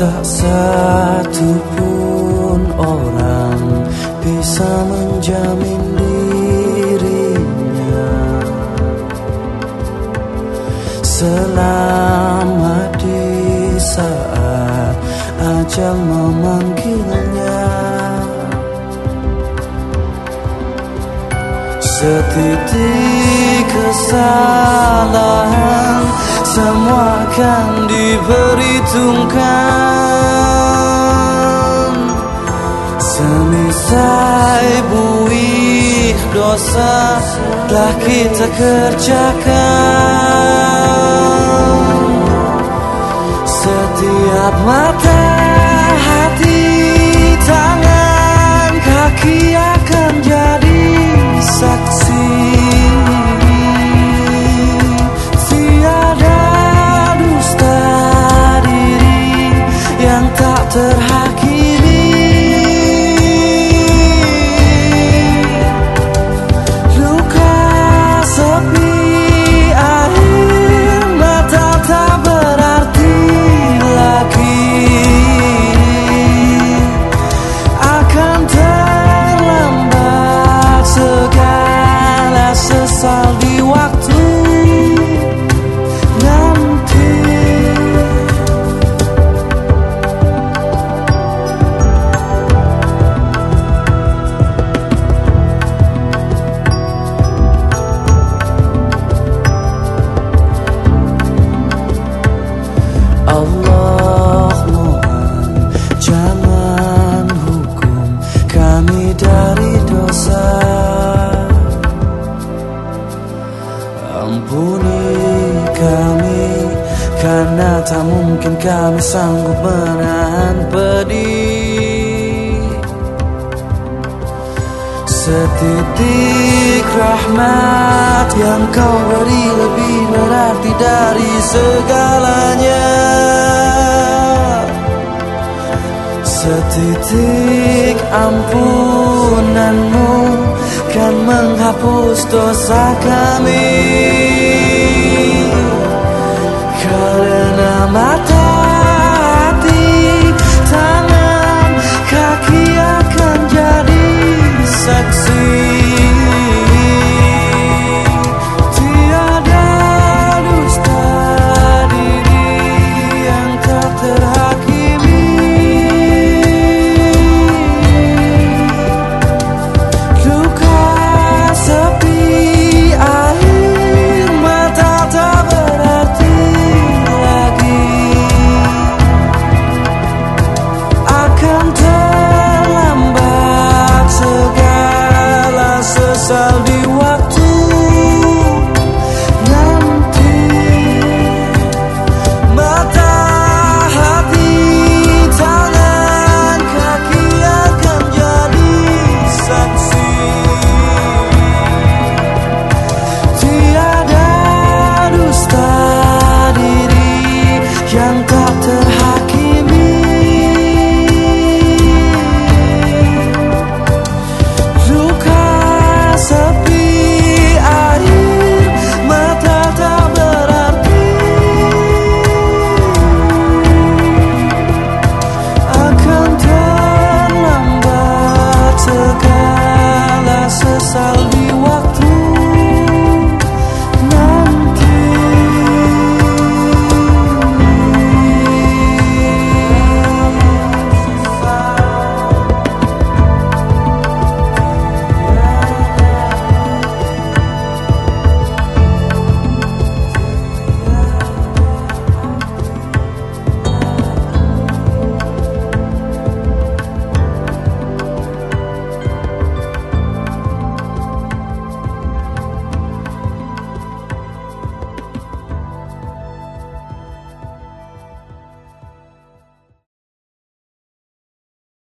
Tak satu pun orang bisa menjamin dirinya. Selama di saat ajal memanggilnya Setitik kesalahan semua akan diperhitungkan. Semisai buih dosa telah kita kerjakan. Setiap mata hati yang Allah mohon jangan hukum kami dari dosa. Ampuni kami karena tak mungkin kami sanggup menahan pedih. Setitik rahmat yang kau beri lebih berarti dari segalanya Setitik ampunanmu kan menghapus dosa kami. Karena mata yang tak ter